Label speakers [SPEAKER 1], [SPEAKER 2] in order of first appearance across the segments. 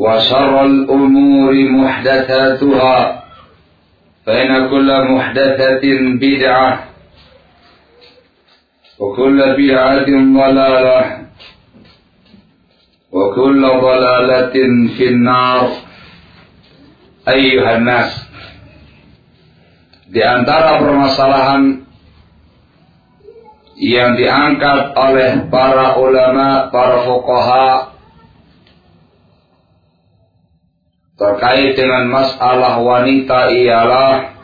[SPEAKER 1] وشر الأمور محدثاتها فإن كل محدثة بدعة وكل بدعة ضلالة وكل ضلالة في النار أيها الناس di antara permasalahan yang diangkat oleh para ulama, para fuqaha terkait dengan masalah wanita ialah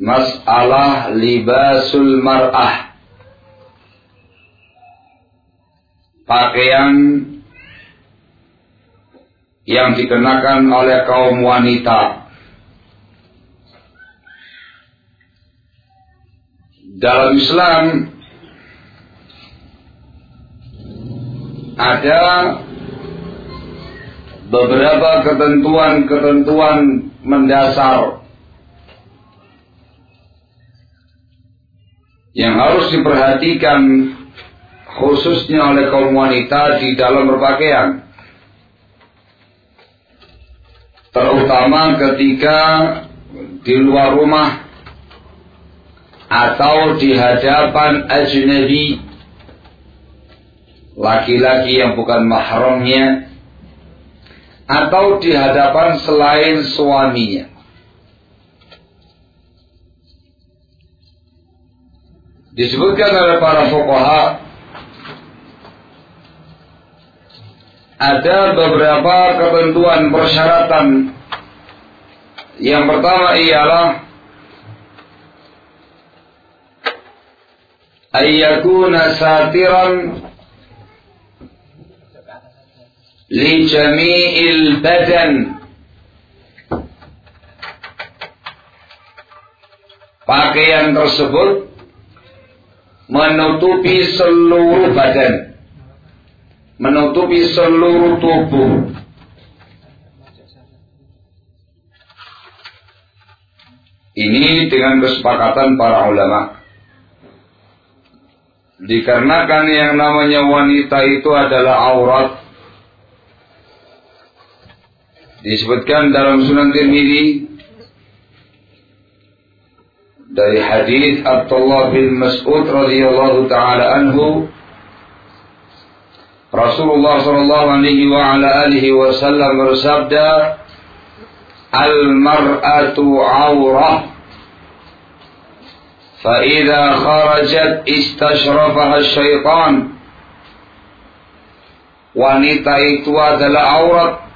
[SPEAKER 1] masalah libasul mar'ah. Pakaian yang dikenakan oleh kaum wanita. Dalam Islam ada beberapa ketentuan-ketentuan mendasar yang harus diperhatikan khususnya oleh kaum wanita di dalam berpakaian. Terutama ketika di luar rumah atau di hadapan ajnabi laki-laki yang bukan mahramnya atau di hadapan selain suaminya. Disebutkan oleh para fuqaha ada beberapa ketentuan persyaratan. Yang pertama ialah ayyakuna satiran li jami'il badan pakaian tersebut menutupi seluruh badan. Menutupi seluruh tubuh. Ini dengan kesepakatan para ulama. Dikarenakan yang namanya wanita itu adalah aurat disebutkan dalam Sunan Tirmidzi dari hadis Abdullah bin Mas'ud radhiyallahu taala anhu Rasulullah sallallahu alaihi wa ala alihi wasallam bersabda Al-mar'atu 'aurah فإذا خرجت استشرفها الشيطان wanita itu adalah aurat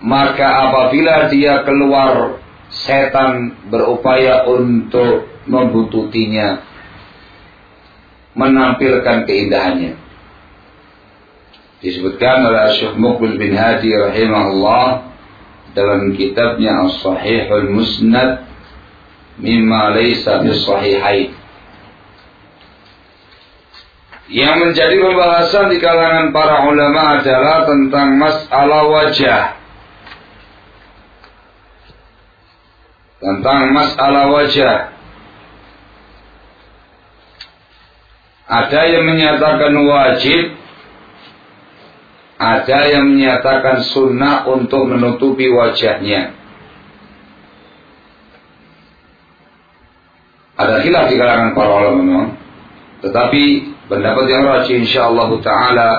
[SPEAKER 1] maka apabila dia keluar setan berupaya untuk membututinya menampilkan keindahannya. Disebutkan oleh Syekh Muqbil bin Hadi rahimahullah dalam kitabnya As-Sahihul Musnad mimma laysa bis-sahihain. Yang menjadi pembahasan di kalangan para ulama adalah tentang masalah wajah tentang masalah wajah ada yang menyatakan wajib ada yang menyatakan sunnah untuk menutupi wajahnya. Ada khilaf di kalangan para ulama memang. Tetapi pendapat yang rajih insyaallah taala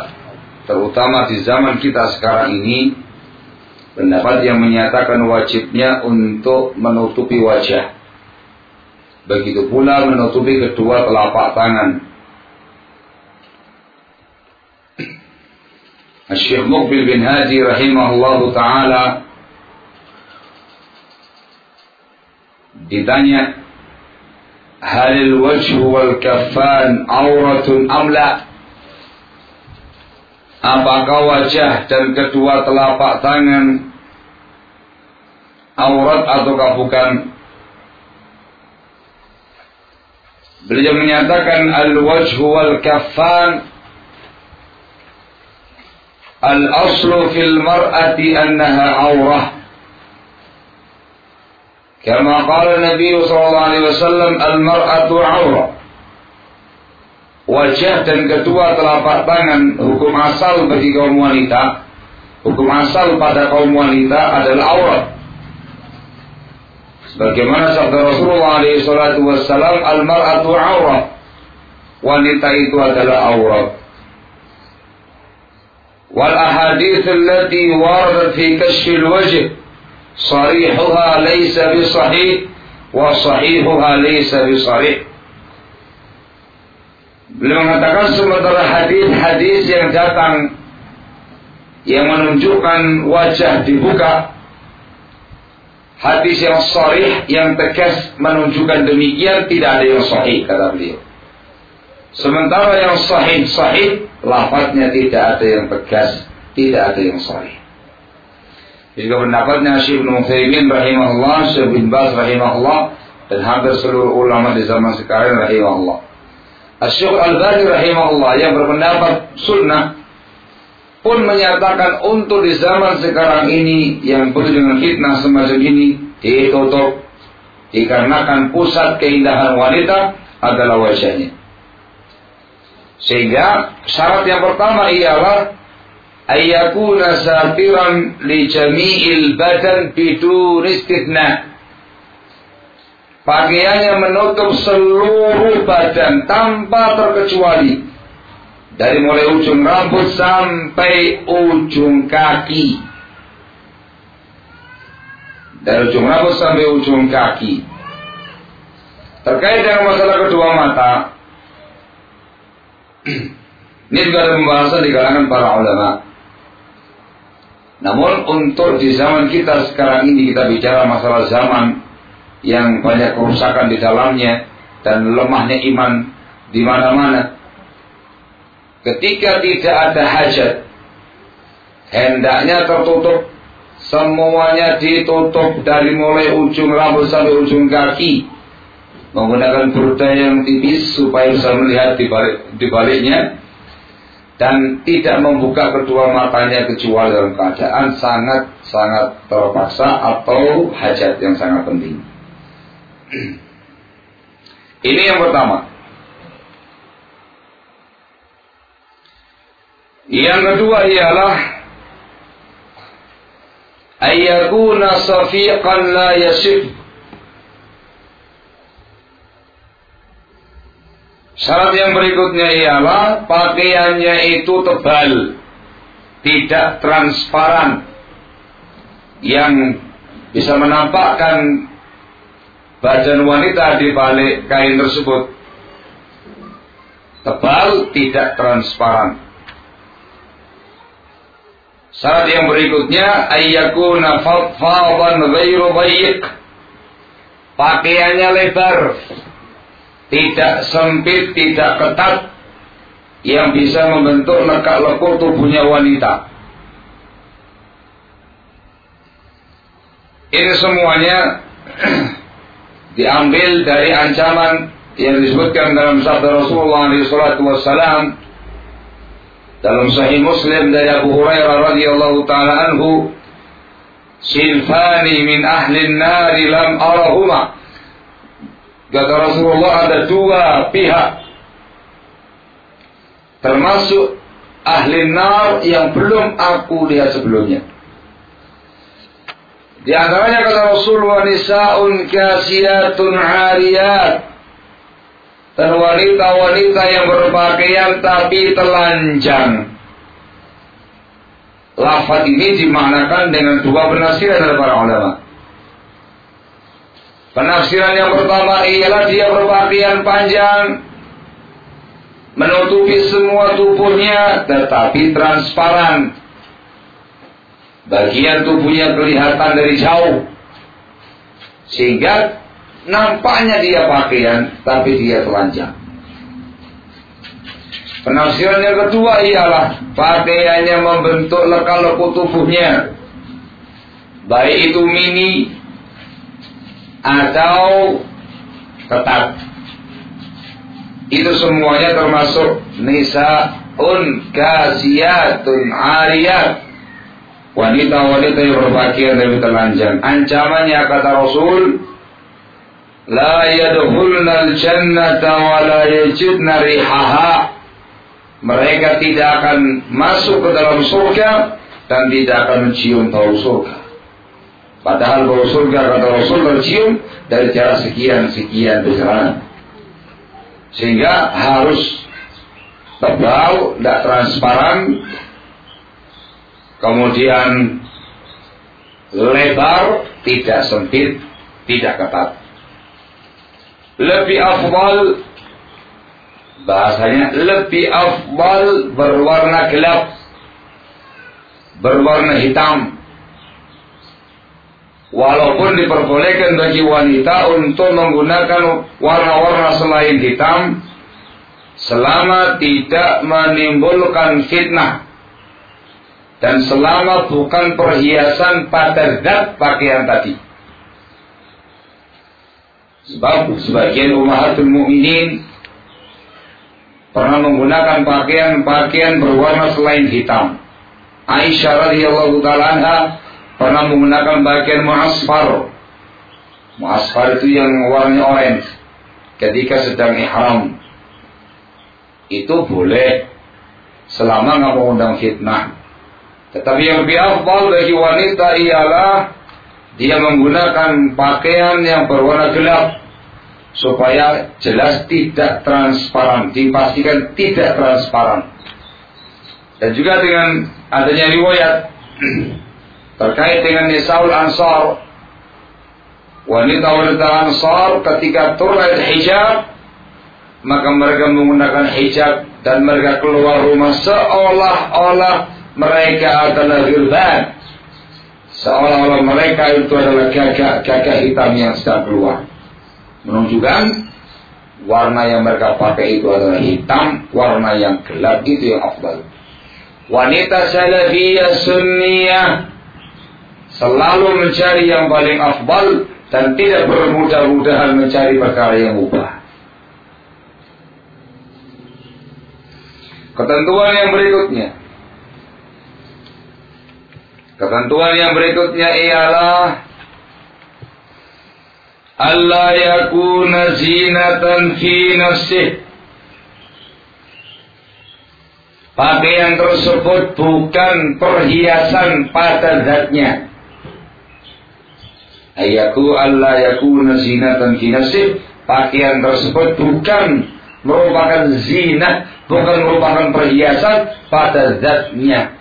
[SPEAKER 1] terutama di zaman kita sekarang ini pendapat yang menyatakan wajibnya untuk menutupi wajah. Begitu pula menutupi kedua telapak tangan Syekh Muqbil bin Hadi rahimahullah taala ditanya halil wajhu wal kaffan auratun amla apakah wajah dan kedua telapak tangan aurat ataukah bukan beliau menyatakan al wajhu wal kaffan الأصل في المرأة أنها عورة كما قال النبي صلى الله عليه وسلم المرأة عورة wajah dan kedua telapak tangan hukum asal bagi kaum wanita hukum asal pada kaum wanita adalah aurat. Sebagaimana sabda Rasulullah alaihi salatu wassalam al mar'atu aurat. Wanita itu adalah aurat. Wal ahadits allati waradat fi kashfil wajh sarihuha laysa bi sahih wa sahihuha laysa bi sarih Beliau mengatakan sementara hadis-hadis yang datang yang menunjukkan wajah dibuka hadis yang sahih yang tegas menunjukkan demikian tidak ada yang sahih kata beliau sementara yang sahih sahih lafadznya tidak ada yang tegas, tidak ada yang sahih. Jika pendapatnya Syekh Ibn Muthaymin rahimahullah, Syekh bin Baz rahimahullah, dan hampir seluruh ulama di zaman sekarang rahimahullah. Syekh Al-Bani rahimahullah yang berpendapat sunnah pun menyatakan untuk di zaman sekarang ini yang penuh dengan fitnah semacam ini ditutup dikarenakan pusat keindahan wanita adalah wajahnya. Sehingga syarat yang pertama ialah ayyakuna satiran li jami'il badan bidun istithna. Pakaiannya menutup seluruh badan tanpa terkecuali. Dari mulai ujung rambut sampai ujung kaki. Dari ujung rambut sampai ujung kaki. Terkait dengan masalah kedua mata, ini juga ada pembahasan di kalangan para ulama. Namun untuk di zaman kita sekarang ini kita bicara masalah zaman yang banyak kerusakan di dalamnya dan lemahnya iman di mana-mana. Ketika tidak ada hajat, hendaknya tertutup semuanya ditutup dari mulai ujung rambut sampai ujung kaki menggunakan burda yang tipis supaya bisa melihat di, balik, di baliknya dan tidak membuka kedua matanya kecuali dalam keadaan sangat-sangat terpaksa atau hajat yang sangat penting. Ini yang pertama. Yang kedua ialah ayyakuna safiqan la yasif Syarat yang berikutnya ialah pakaiannya itu tebal, tidak transparan, yang bisa menampakkan badan wanita di balik kain tersebut. Tebal, tidak transparan. Syarat yang berikutnya ayyakuna fadfadan ghairu dhayyiq. Pakaiannya lebar. Tidak sempit, tidak ketat yang bisa membentuk lekak-lekuk tubuhnya wanita. Ini semuanya diambil dari ancaman yang disebutkan dalam sabda Rasulullah SAW dalam Sahih Muslim dari Abu Hurairah radhiyallahu taala anhu Sinfani min ahli nari lam arahuma. Kata Rasulullah ada dua pihak Termasuk ahli nar yang belum aku lihat sebelumnya di antaranya kata Rasul wa nisaun kasiyatun ariyat. Dan wanita-wanita yang berpakaian tapi telanjang. Lafaz ini dimaknakan dengan dua penafsiran dari para ulama. Penafsiran yang pertama ialah dia berpakaian panjang, menutupi semua tubuhnya, tetapi transparan, bagian tubuhnya kelihatan dari jauh. Sehingga nampaknya dia pakaian tapi dia telanjang. Penafsiran yang kedua ialah pakaiannya membentuk lekal-leku tubuhnya. Baik itu mini atau ketat. Itu semuanya termasuk nisaun kasiyatun ariyat wanita-wanita yang berpakaian dari telanjang. Ancamannya kata Rasul, La yadkhulna al-jannata wa la yajidna. Mereka tidak akan masuk ke dalam surga dan tidak akan mencium bau surga. Padahal bau surga kata Rasul tercium dari jarak sekian-sekian perjalanan. Sehingga harus tebal, tidak transparan, kemudian lebar, tidak sempit, tidak ketat. Lebih afdal bahasanya lebih afdal berwarna gelap, berwarna hitam. Walaupun diperbolehkan bagi wanita untuk menggunakan warna-warna selain hitam selama tidak menimbulkan fitnah dan selama bukan perhiasan pada zat pakaian tadi. Sebab sebagian umahatul mukminin pernah menggunakan pakaian-pakaian berwarna selain hitam. Aisyah radhiyallahu taala pernah menggunakan pakaian muasfar. Muasfar itu yang warnanya orange ketika sedang ihram. Itu boleh selama nggak mengundang fitnah. Tetapi yang lebih afdal bagi wanita ialah dia menggunakan pakaian yang berwarna gelap supaya jelas tidak transparan, dipastikan tidak transparan. Dan juga dengan adanya riwayat terkait dengan Nisaul Ansar wanita-wanita Ansar ketika turun hijab maka mereka menggunakan hijab dan mereka keluar rumah seolah-olah mereka adalah gilban. Seolah-olah mereka itu adalah gagak-gagak hitam yang sedang keluar. Menunjukkan warna yang mereka pakai itu adalah hitam, warna yang gelap itu yang afdal. Wanita salafiyah sunniyah selalu mencari yang paling afdal dan tidak bermudah-mudahan mencari perkara yang mubah. Ketentuan yang berikutnya Ketentuan yang berikutnya ialah Allah yakuna zinatan fi nafsih. Pakaian tersebut bukan perhiasan pada zatnya. Ayaku Allah yakuna zinatan fi nafsih. Pakaian tersebut bukan merupakan zina, bukan merupakan perhiasan pada zatnya.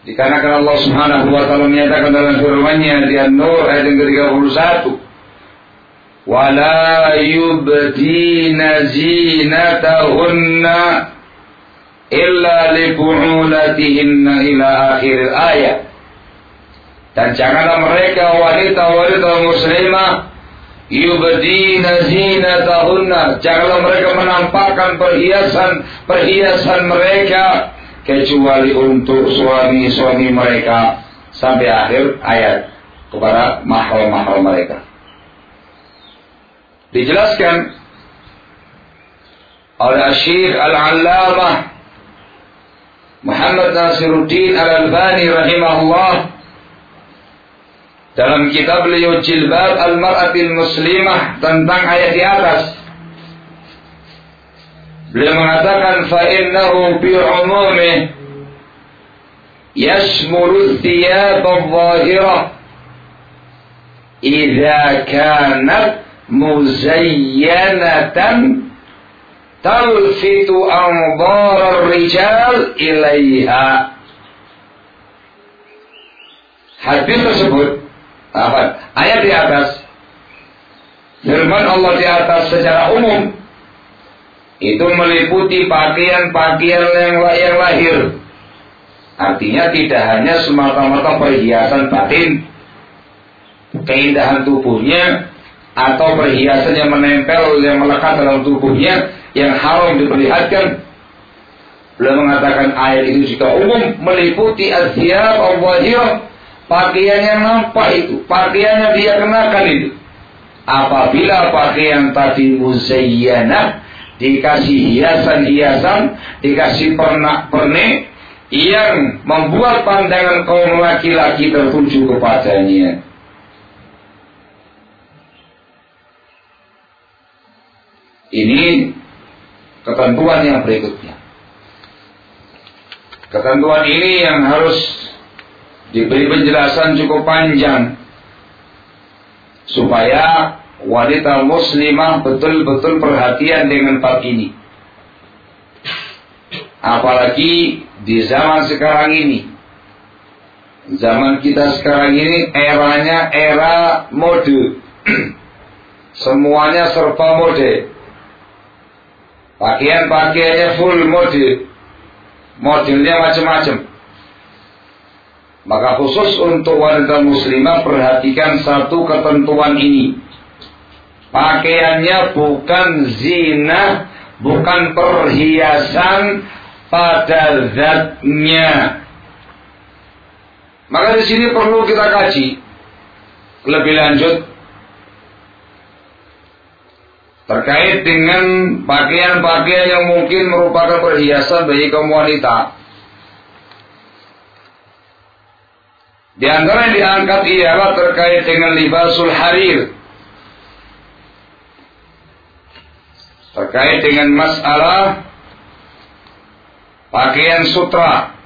[SPEAKER 1] Dikarenakan Allah Subhanahu wa taala menyatakan dalam firman-Nya di An-Nur ayat yang ke-31 wala yubdina zinatahunna illa li bu'ulatihinna ila akhir ayat. Dan janganlah mereka wanita-wanita muslimah yubdina zinatahunna. Janganlah mereka menampakkan perhiasan-perhiasan mereka kecuali untuk suami-suami mereka sampai akhir ayat kepada mahal-mahal mereka. Dijelaskan oleh Syekh Al-Allamah Muhammad Nasiruddin Al-Albani rahimahullah dalam kitab beliau Jilbab Al-Mar'atil Muslimah tentang ayat di atas beliau mengatakan fa innahu bi umumi yashmulu thiyab adh-dhahirah idza kanat muzayyanatan talfitu anzar rijal ilaiha. Hadis tersebut apa ayat di atas firman Allah di atas secara umum itu meliputi pakaian-pakaian yang, yang lahir artinya tidak hanya semata-mata perhiasan batin keindahan tubuhnya atau perhiasan yang menempel yang melekat dalam tubuhnya yang haram diperlihatkan. Beliau mengatakan ayat itu juga umum meliputi asyab al pakaian yang nampak itu, pakaian yang dia kenakan itu. Apabila pakaian tadi muzayyana dikasih hiasan-hiasan, dikasih pernak-pernik yang membuat pandangan kaum laki-laki tertuju kepadanya. Ini ketentuan yang berikutnya. Ketentuan ini yang harus diberi penjelasan cukup panjang supaya wanita muslimah betul-betul perhatian dengan bab ini. Apalagi di zaman sekarang ini. Zaman kita sekarang ini eranya era mode. Semuanya serba mode. Pakaian-pakaiannya full model. Modelnya macam-macam. Maka khusus untuk wanita muslimah perhatikan satu ketentuan ini. Pakaiannya bukan zina, bukan perhiasan pada zatnya. Maka di sini perlu kita kaji lebih lanjut terkait dengan pakaian-pakaian yang mungkin merupakan perhiasan bagi kaum wanita. Di antara yang diangkat ialah terkait dengan libasul harir. Terkait dengan masalah pakaian sutra.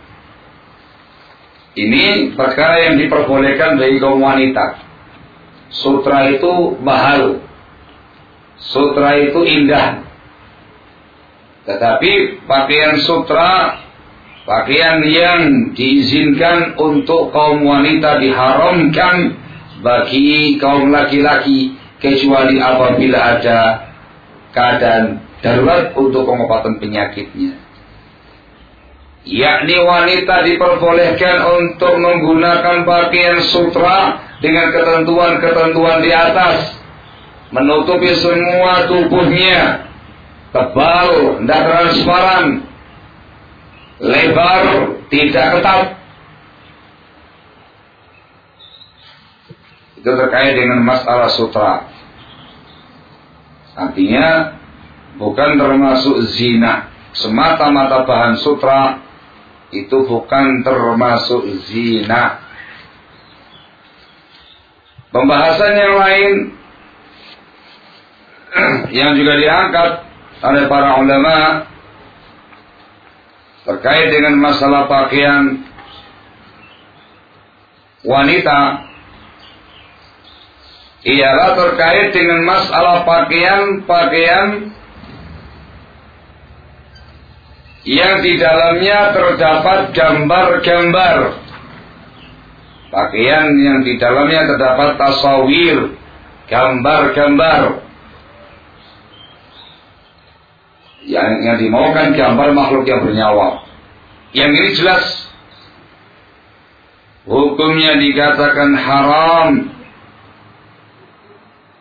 [SPEAKER 1] Ini perkara yang diperbolehkan bagi kaum wanita. Sutra itu mahal Sutra itu indah. Tetapi pakaian sutra, pakaian yang diizinkan untuk kaum wanita diharamkan bagi kaum laki-laki kecuali apabila ada keadaan darurat untuk pengobatan penyakitnya. Yakni wanita diperbolehkan untuk menggunakan pakaian sutra dengan ketentuan-ketentuan di atas menutupi semua tubuhnya tebal, tidak transparan, lebar, tidak ketat. Itu terkait dengan masalah sutra. Artinya bukan termasuk zina. Semata-mata bahan sutra itu bukan termasuk zina. Pembahasan yang lain yang juga diangkat oleh para ulama terkait dengan masalah pakaian wanita ialah terkait dengan masalah pakaian-pakaian yang di dalamnya terdapat gambar-gambar. Pakaian yang di dalamnya terdapat tasawir gambar-gambar. Yang, yang dimaukan gambar makhluk yang bernyawa. Yang ini jelas. Hukumnya dikatakan haram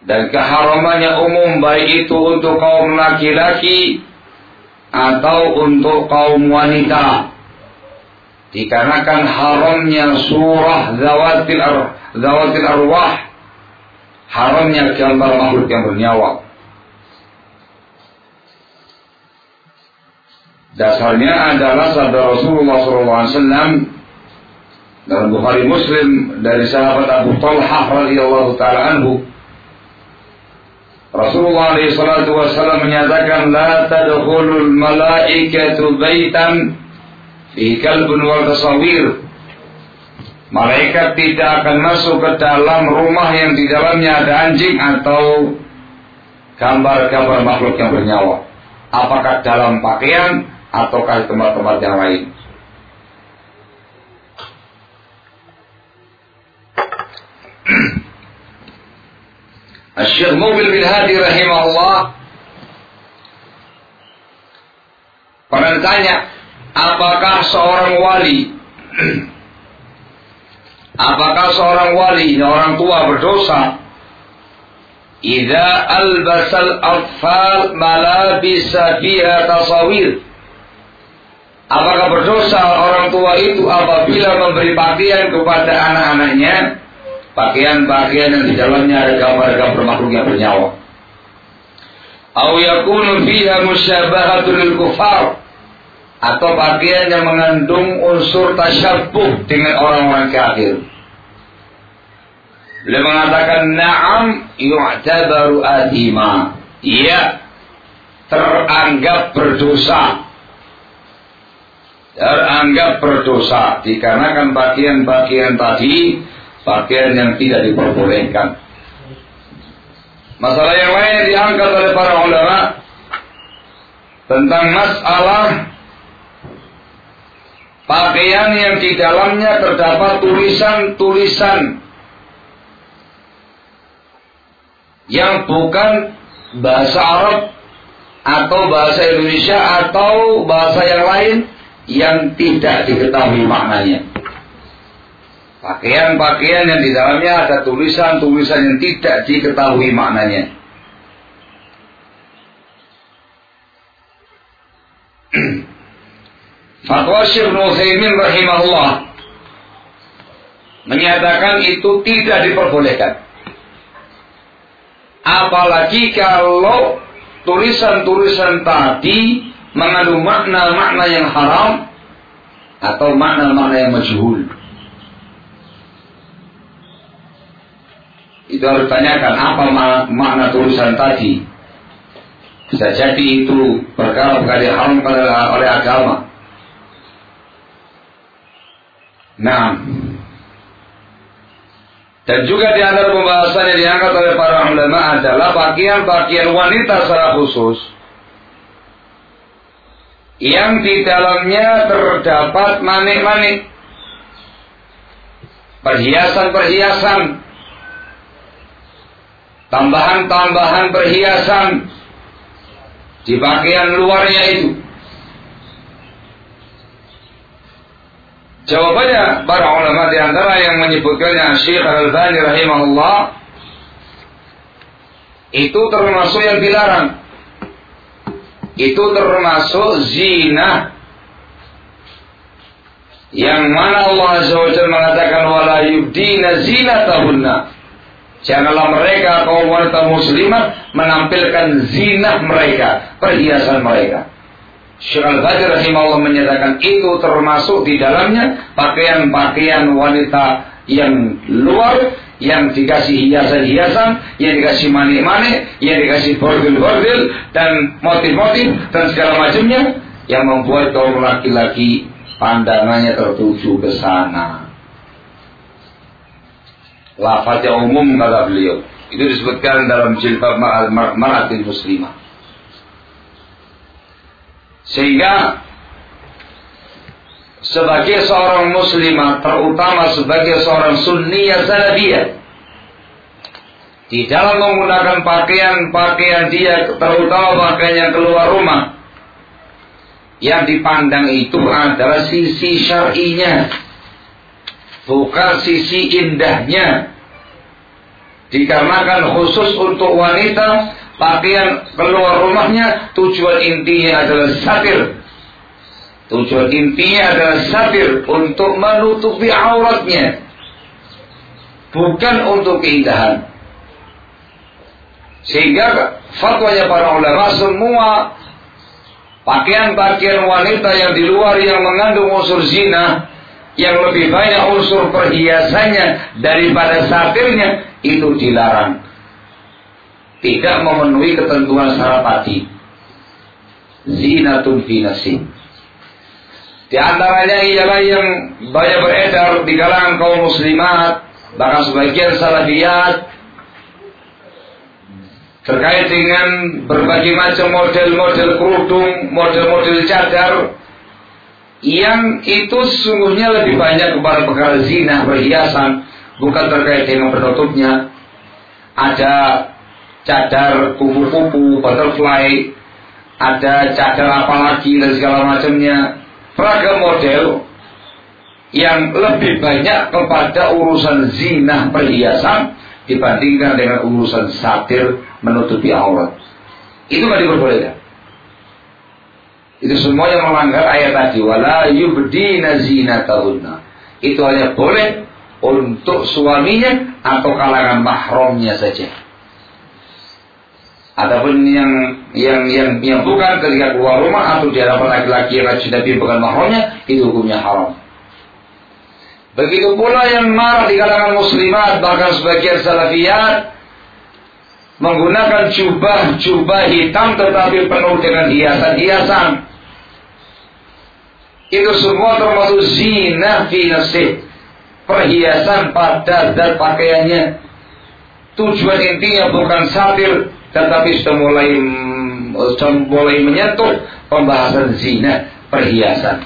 [SPEAKER 1] dan keharamannya umum baik itu untuk kaum laki-laki atau untuk kaum wanita. Dikarenakan haramnya surah zawatil ar zawatil arwah haramnya gambar makhluk yang bernyawa. Dasarnya adalah sabda Rasulullah SAW dalam Bukhari Muslim dari sahabat Abu Talha radhiyallahu taala anhu Rasulullah SAW menyatakan la tadkhulul malaikatu baitan fi kalbun wal tasawir Malaikat tidak akan masuk ke dalam rumah yang di dalamnya ada anjing atau gambar-gambar makhluk yang bernyawa. Apakah dalam pakaian ataukah tempat-tempat yang lain. Syekh Mubil bin Hadi rahimahullah. Pernah ditanya apakah seorang wali apakah seorang wali orang tua berdosa? Idza albasal atfal malabisa fiha tasawir. Apakah berdosa orang tua itu apabila memberi pakaian kepada anak-anaknya pakaian-pakaian yang di dalamnya ada gambar-gambar makhluk yang bernyawa. Au yakunu fiha musyabahatun lil kufar atau pakaian yang mengandung unsur tasyabuh dengan orang-orang kafir. Beliau mengatakan na'am yu'tabaru adima. Iya, teranggap berdosa. Teranggap berdosa dikarenakan pakaian-pakaian tadi pakaian yang tidak diperbolehkan. Masalah yang lain yang diangkat oleh para ulama tentang masalah pakaian yang di dalamnya terdapat tulisan-tulisan yang bukan bahasa Arab atau bahasa Indonesia atau bahasa yang lain yang tidak diketahui maknanya. Pakaian-pakaian yang di dalamnya ada tulisan-tulisan yang tidak diketahui maknanya. Fatwa Syekh rahimahullah menyatakan itu tidak diperbolehkan. Apalagi kalau tulisan-tulisan tadi mengandung makna-makna yang haram atau makna-makna yang majhul. Itu harus tanyakan apa makna tulisan tadi. Bisa jadi itu perkara-perkara haram oleh agama. Nah, dan juga di antara pembahasan yang diangkat oleh para ulama adalah pakaian-pakaian wanita secara khusus yang di dalamnya terdapat manik-manik, perhiasan-perhiasan tambahan-tambahan perhiasan di pakaian luarnya itu. Jawabannya para ulama di antara yang menyebutkannya Syekh Al-Albani rahimahullah itu termasuk yang dilarang. Itu termasuk zina yang mana Allah Azza wa Jalla mengatakan wala yubdina zinatahunna Janganlah mereka kaum wanita muslimah menampilkan zina mereka, perhiasan mereka. Syekh Al-Bajir rahimahullah menyatakan itu termasuk di dalamnya pakaian-pakaian wanita yang luar yang dikasih hiasan-hiasan, yang dikasih manik-manik, yang dikasih bordil-bordil dan motif-motif dan segala macamnya yang membuat kaum laki-laki pandangannya tertuju ke sana lafaznya umum kata beliau. Itu disebutkan dalam jilbab maratil muslimah. Sehingga sebagai seorang muslimah terutama sebagai seorang sunniyah salafiyah di dalam menggunakan pakaian-pakaian dia terutama pakaian yang keluar rumah Yang dipandang itu adalah sisi syar'inya. Bukan sisi indahnya. Dikarenakan khusus untuk wanita, pakaian keluar rumahnya tujuan intinya adalah satir. Tujuan intinya adalah satir untuk menutupi auratnya. Bukan untuk keindahan. Sehingga fatwanya para ulama semua pakaian-pakaian wanita yang di luar yang mengandung unsur zina yang lebih banyak unsur perhiasannya daripada satirnya itu dilarang. Tidak memenuhi ketentuan sarapati. Zinatun fi Di antaranya ialah yang banyak beredar di kalangan kaum muslimat, bahkan sebagian salafiyat terkait dengan berbagai macam model-model kerudung, model-model cadar yang itu sungguhnya lebih banyak kepada perkara zina, perhiasan, bukan terkait dengan penutupnya. Ada cadar kupu-kupu, butterfly, ada cadar apa lagi dan segala macamnya. Beragam model yang lebih banyak kepada urusan zina perhiasan dibandingkan dengan urusan satir menutupi aurat. Itu nggak diperbolehkan. Itu semua yang melanggar ayat tadi. Wala yubdina zinatahunna. Itu hanya boleh untuk suaminya atau kalangan mahramnya saja. Ataupun yang yang yang yang bukan ketika keluar rumah atau di hadapan laki-laki yang tapi bukan mahramnya itu hukumnya haram. Begitu pula yang marah di kalangan muslimat bahkan sebagian salafiyat menggunakan jubah-jubah hitam tetapi penuh dengan hiasan-hiasan. Itu semua termasuk zina fi Perhiasan pada dan pakaiannya. Tujuan intinya bukan satir tetapi sudah mulai sudah mulai menyentuh pembahasan zina perhiasan.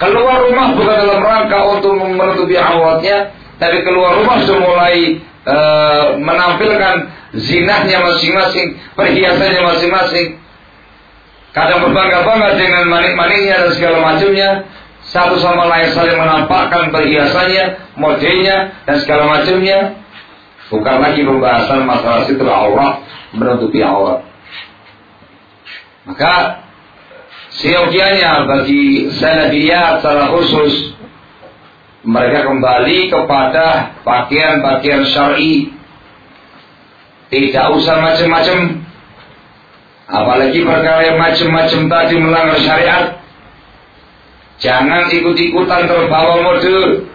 [SPEAKER 1] Keluar rumah bukan dalam rangka untuk menutupi auratnya, tapi keluar rumah sudah mulai e, menampilkan zinahnya masing-masing, perhiasannya masing-masing. Kadang berbangga-bangga dengan manik-maniknya dan segala macamnya. Satu sama lain saling menampakkan perhiasannya, modelnya, dan segala macamnya. Bukan lagi pembahasan masalah situ aurat, menutupi aurat. Maka Siogianya bagi salafiyat secara khusus mereka kembali kepada pakaian-pakaian syar'i. Tidak usah macam-macam. Apalagi perkara yang macam-macam tadi melanggar syariat. Jangan ikut-ikutan terbawa mode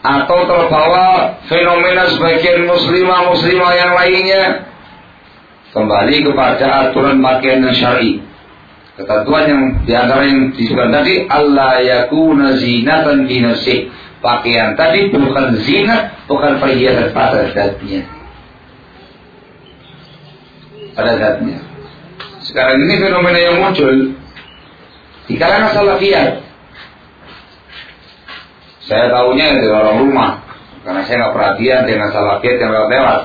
[SPEAKER 1] atau terbawa fenomena sebagian muslimah-muslimah yang lainnya. Kembali kepada aturan pakaian yang syar'i. Ketentuan yang di antara yang disebutkan tadi Allah yakuna zinatan fi nafsih. Pakaian tadi bukan zina, bukan perhiasan pada zatnya. Pada zatnya. Sekarang ini fenomena yang muncul di kalangan salafiyat. Saya tahunya dari orang rumah, karena saya nggak perhatian dengan salafiyat yang lewat-lewat.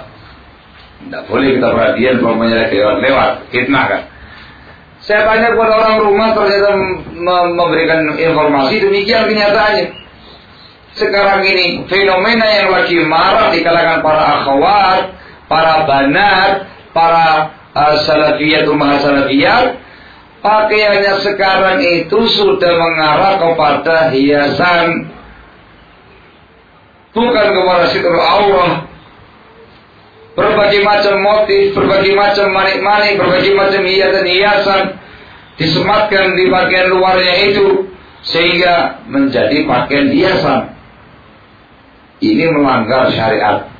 [SPEAKER 1] Tidak boleh kita perhatian kalau menyerah lewat-lewat, fitnah kan. Saya tanya kepada orang rumah ternyata memberikan informasi demikian kenyataannya. Sekarang ini fenomena yang lagi marah di kalangan para akhwat, para banat, para salafiyat rumah salafiyat, pakaiannya sekarang itu sudah mengarah kepada hiasan bukan kepada situr Allah berbagai macam motif, berbagai macam manik-manik, berbagai macam hiasan-hiasan disematkan di bagian luarnya itu sehingga menjadi pakaian hiasan. Ini melanggar syariat.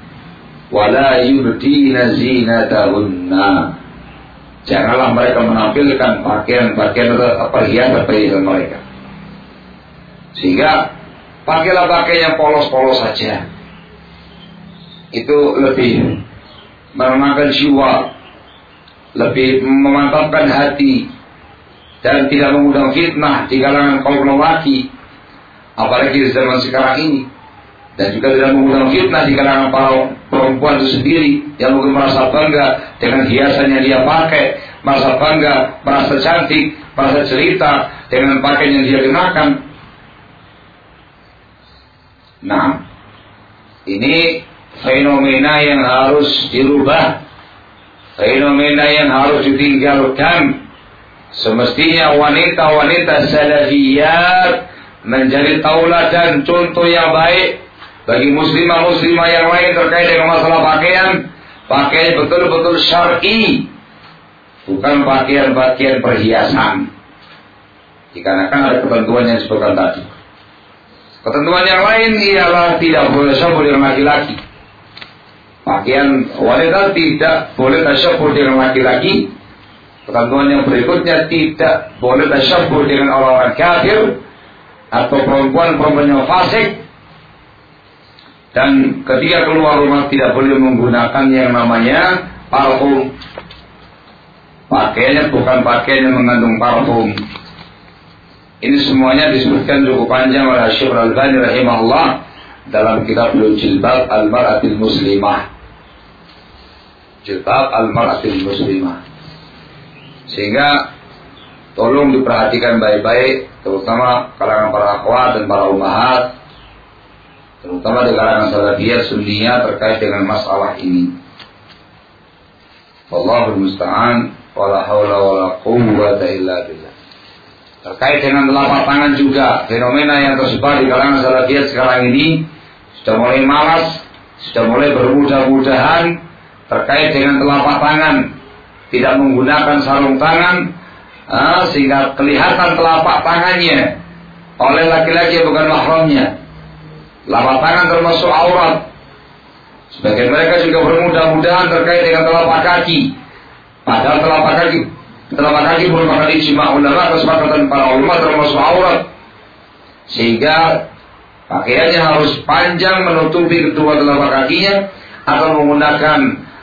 [SPEAKER 1] Wala yubdina zinatahunna. Janganlah mereka menampilkan pakaian-pakaian atau perhiasan-perhiasan mereka. Sehingga pakailah pakaian yang polos-polos saja. Itu lebih menenangkan jiwa, lebih memantapkan hati, dan tidak mengundang fitnah di kalangan kaum lelaki, apalagi di zaman sekarang ini, dan juga tidak mengundang fitnah di kalangan para perempuan itu sendiri yang mungkin merasa bangga dengan hiasan yang dia pakai, merasa bangga, merasa cantik, merasa cerita dengan pakaian yang dia kenakan. Nah, ini fenomena yang harus dirubah, fenomena yang harus ditinggalkan. Semestinya wanita-wanita salafiyat menjadi tauladan contoh yang baik bagi muslimah-muslimah yang lain terkait dengan masalah pakaian, pakaian betul-betul syar'i, bukan pakaian-pakaian perhiasan. Dikarenakan ada ketentuan yang disebutkan tadi. Ketentuan yang lain ialah tidak boleh syabur dengan laki-laki. Pakaian wanita tidak boleh tasyabur dengan laki-laki. Ketentuan yang berikutnya tidak boleh tasyabur dengan orang-orang kafir atau perempuan-perempuan yang fasik dan ketika keluar rumah tidak boleh menggunakan yang namanya parfum. Pakaiannya bukan pakaian yang mengandung parfum. Ini semuanya disebutkan cukup panjang oleh Syekh Al-Albani rahimahullah dalam kitab Jilbab Al-Mar'atil Muslimah. Jilbab Al-Mar'atil Muslimah. Sehingga tolong diperhatikan baik-baik terutama kalangan para akhwat dan para umahat terutama di kalangan salafiyah sunniyah terkait dengan masalah ini. Wallahu musta'an wala haula wala quwwata illa billah. Terkait dengan telapak tangan juga fenomena yang tersebar di kalangan salafiyah sekarang ini sudah mulai malas, sudah mulai bermudah-mudahan terkait dengan telapak tangan, tidak menggunakan sarung tangan ah, sehingga kelihatan telapak tangannya oleh laki-laki bukan mahramnya Lapak tangan termasuk aurat. Sebagian mereka juga bermudah-mudahan terkait dengan telapak kaki. Padahal telapak kaki telapak kaki merupakan ijma ulama kesepakatan para ulama termasuk aurat. Sehingga pakaiannya harus panjang menutupi kedua telapak kakinya atau menggunakan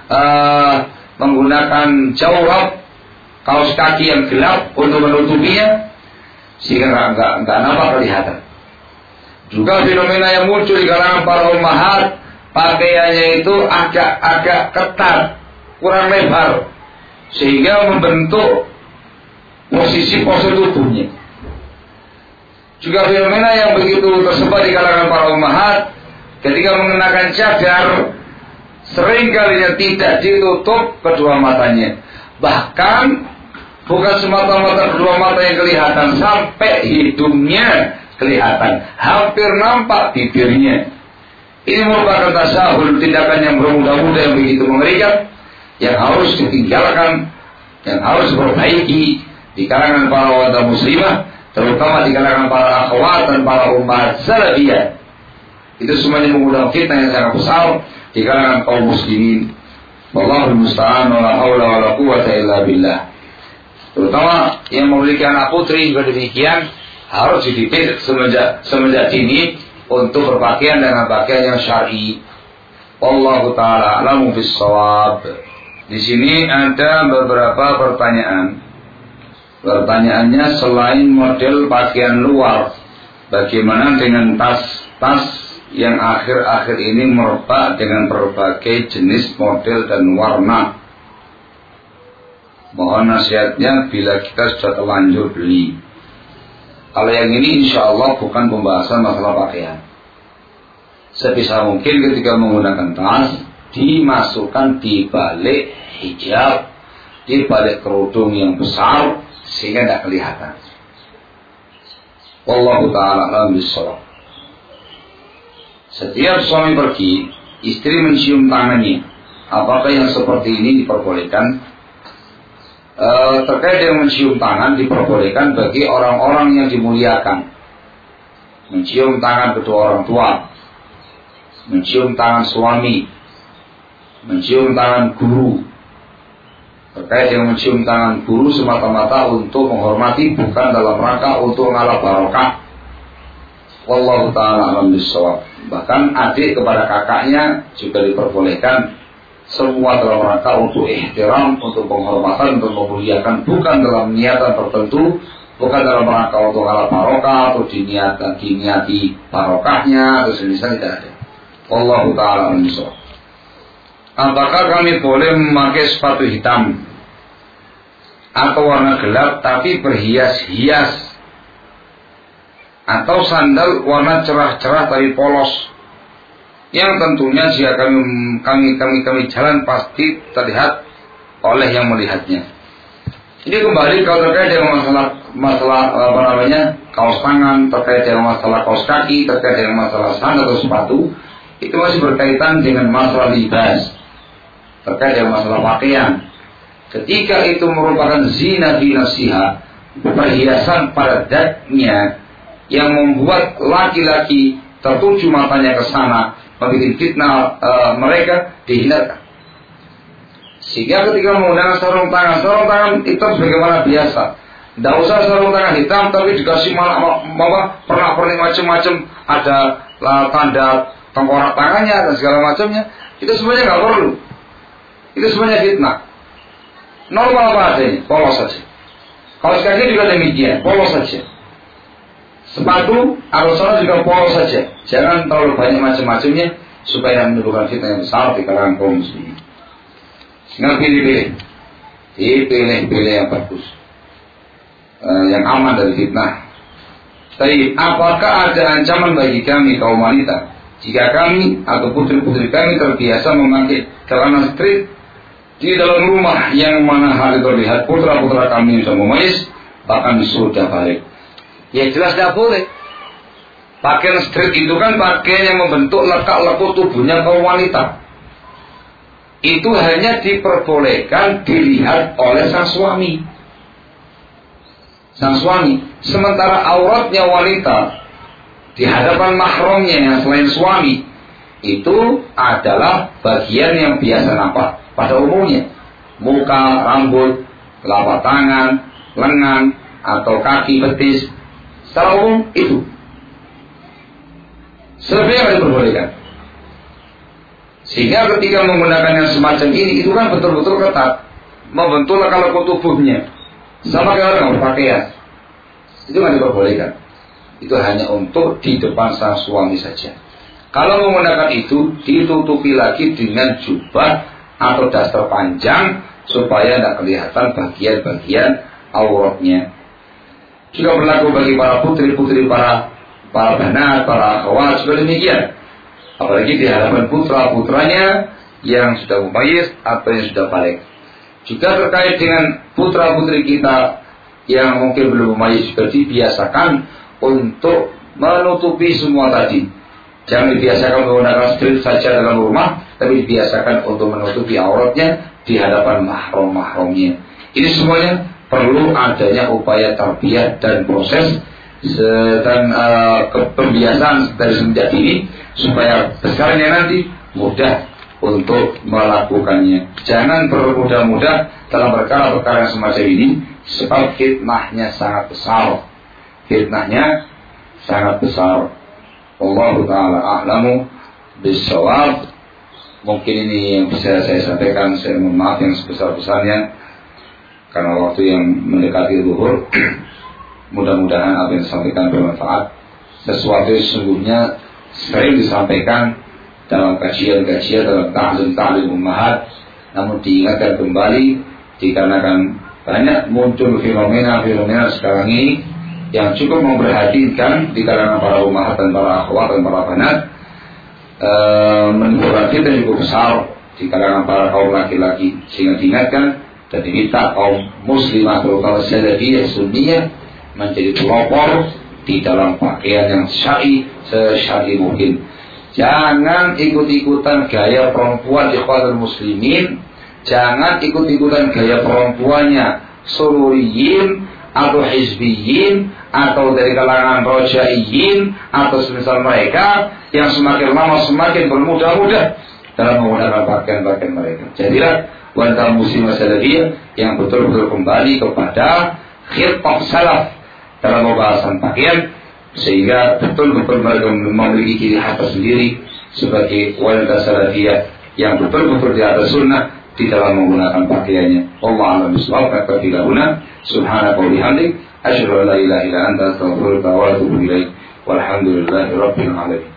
[SPEAKER 1] uh, menggunakan jawab kaos kaki yang gelap untuk menutupinya sehingga nggak nggak nampak kelihatan. Juga fenomena yang muncul di kalangan para ummahat, pakaiannya itu agak-agak ketat, kurang lebar, sehingga membentuk posisi pose tubuhnya. Juga fenomena yang begitu tersebar di kalangan para ummahat, ketika mengenakan cadar, sering kalinya tidak ditutup kedua matanya. Bahkan bukan semata-mata kedua mata yang kelihatan, sampai hidungnya kelihatan. Hampir nampak bibirnya. Ini merupakan tasahul tindakan yang bermudah-mudah yang begitu mengerikan. Yang harus ditinggalkan. Yang harus diperbaiki di kalangan para wanita muslimah. Terutama di kalangan para akhwat dan para umat salafiyah. Itu semuanya mengundang fitnah yang sangat besar di kalangan kaum muslimin. Wallahul musta'an wa la hawla wa la quwwata illa billah. Terutama yang memiliki anak putri juga demikian harus dididik semenjak semenjak dini untuk berpakaian dengan pakaian yang syar'i. Allah taala alamu bisawab. Di sini ada beberapa pertanyaan. Pertanyaannya selain model pakaian luar, bagaimana dengan tas-tas yang akhir-akhir ini merebak dengan berbagai jenis model dan warna? Mohon nasihatnya bila kita sudah terlanjur beli. Kalau yang ini insya Allah bukan pembahasan masalah pakaian. Sebisa mungkin ketika menggunakan tas, dimasukkan di balik hijab, di balik kerudung yang besar, sehingga tidak kelihatan. Wallahu ta'ala alam Setiap suami pergi, istri mencium tangannya. Apakah yang seperti ini diperbolehkan? E, terkait dengan mencium tangan diperbolehkan bagi orang-orang yang dimuliakan. Mencium tangan kedua orang tua, mencium tangan suami, mencium tangan guru. Terkait dengan mencium tangan guru semata-mata untuk menghormati bukan dalam rangka untuk ngalah barokah. Wallahu ta'ala alam Bahkan adik kepada kakaknya juga diperbolehkan semua dalam rangka untuk ihtiram, untuk penghormatan, untuk memuliakan, bukan dalam niatan tertentu, bukan dalam rangka untuk alat barokah atau diniatkan diniati barokahnya atau semisal tidak ada. Allah taala Apakah kami boleh memakai sepatu hitam? atau warna gelap tapi berhias-hias atau sandal warna cerah-cerah tapi polos yang tentunya jika kami kami kami kami jalan pasti terlihat oleh yang melihatnya. Ini kembali kalau terkait dengan masalah masalah apa namanya kaos tangan, terkait dengan masalah kaos kaki, terkait dengan masalah sandal atau sepatu, itu masih berkaitan dengan masalah libas, terkait dengan masalah pakaian. Ketika itu merupakan zina di nasiha, perhiasan pada datnya yang membuat laki-laki tertuju matanya ke sana, membuat fitnah e, mereka dihindarkan. Sehingga ketika menggunakan sarung tangan, sarung tangan itu sebagaimana biasa. Tidak usah sarung tangan hitam, tapi dikasih malah apa pernah pernik macam-macam, ada lah, tanda tengkorak tangannya dan segala macamnya. Itu semuanya nggak perlu. Itu semuanya fitnah. Normal apa adanya, polos saja. Kalau sekali juga demikian, polos saja. Sepatu, arusana juga polos saja. Jangan terlalu banyak macam-macamnya supaya menimbulkan fitnah yang besar di kalangan kaum muslimin. Sehingga pilih-pilih. Pilih-pilih yang bagus. Uh, yang aman dari fitnah. Tapi apakah ada ancaman bagi kami kaum wanita jika kami atau putri-putri kami terbiasa memakai celana street di dalam rumah yang mana hari terlihat putra-putra kami yang memayis bahkan sudah balik. Ya jelas tidak boleh. Pakaian strip itu kan pakaian yang membentuk lekak-lekuk tubuhnya kaum wanita. Itu hanya diperbolehkan dilihat oleh sang suami. Sang suami. Sementara auratnya wanita di hadapan mahramnya yang selain suami itu adalah bagian yang biasa nampak pada umumnya. Muka, rambut, telapak tangan, lengan, atau kaki, betis. Secara umum itu. Sebenarnya diperbolehkan. Sehingga ketika menggunakan yang semacam ini, itu kan betul-betul ketat. Membentuk kalau tubuhnya. Sama kayak orang berpakaian. Itu nggak diperbolehkan. Itu hanya untuk di depan sang suami saja. Kalau menggunakan itu, ditutupi lagi dengan jubah atau daster panjang supaya tidak kelihatan bagian-bagian auratnya. Juga berlaku bagi para putri-putri, para para banat, para akhwat juga demikian. Apalagi di hadapan putra-putranya yang sudah mumayyiz atau yang sudah balik. Juga terkait dengan putra-putri kita yang mungkin belum mumayyiz juga dibiasakan untuk menutupi semua tadi Jangan dibiasakan menggunakan strip saja dalam rumah, tapi dibiasakan untuk menutupi auratnya di hadapan mahram-mahramnya. Ini semuanya perlu adanya upaya tarbiyah dan proses dan uh, kebiasaan dari semenjak ini supaya besarnya nanti mudah untuk melakukannya. Jangan bermudah-mudah dalam perkara-perkara semacam ini sebab fitnahnya sangat besar. Fitnahnya sangat besar. Allah Ta'ala a'lamu bisawab Mungkin ini yang bisa saya sampaikan Saya mohon maaf yang sebesar-besarnya Karena waktu yang mendekati zuhur Mudah-mudahan apa yang disampaikan bermanfaat. Sesuatu yang sesungguhnya sering disampaikan dalam kajian-kajian dalam ta'lim-ta'lim ummahat. Namun diingatkan kembali dikarenakan banyak muncul fenomena-fenomena sekarang ini yang cukup memperhatikan di kalangan para umat dan para akhwat dan para banat e, kita cukup besar di kalangan para kaum laki-laki. Sehingga diingatkan dan diminta kaum muslimah terutama salafiyah sunniyah menjadi pelopor di dalam pakaian yang syari sesyari mungkin jangan ikut-ikutan gaya perempuan ikhwanul muslimin jangan ikut-ikutan gaya perempuannya sururiyin atau hizbiyin atau dari kalangan rojaiyin atau semisal mereka yang semakin lama semakin bermudah-mudah dalam menggunakan pakaian-pakaian mereka. Jadilah wanita muslimah salafiyah yang betul-betul kembali kepada khirpah salaf dalam pembahasan pakaian sehingga betul-betul mereka memiliki ciri khas tersendiri sebagai wanita salafiyah yang betul-betul di atas sunnah di dalam menggunakan pakaiannya. Allah alam biswal kata bila guna subhanahu bihamdik. Asyhadu an la ilaha illa anta astaghfiruka wa atubu ilaik. Walhamdulillahi rabbil alamin.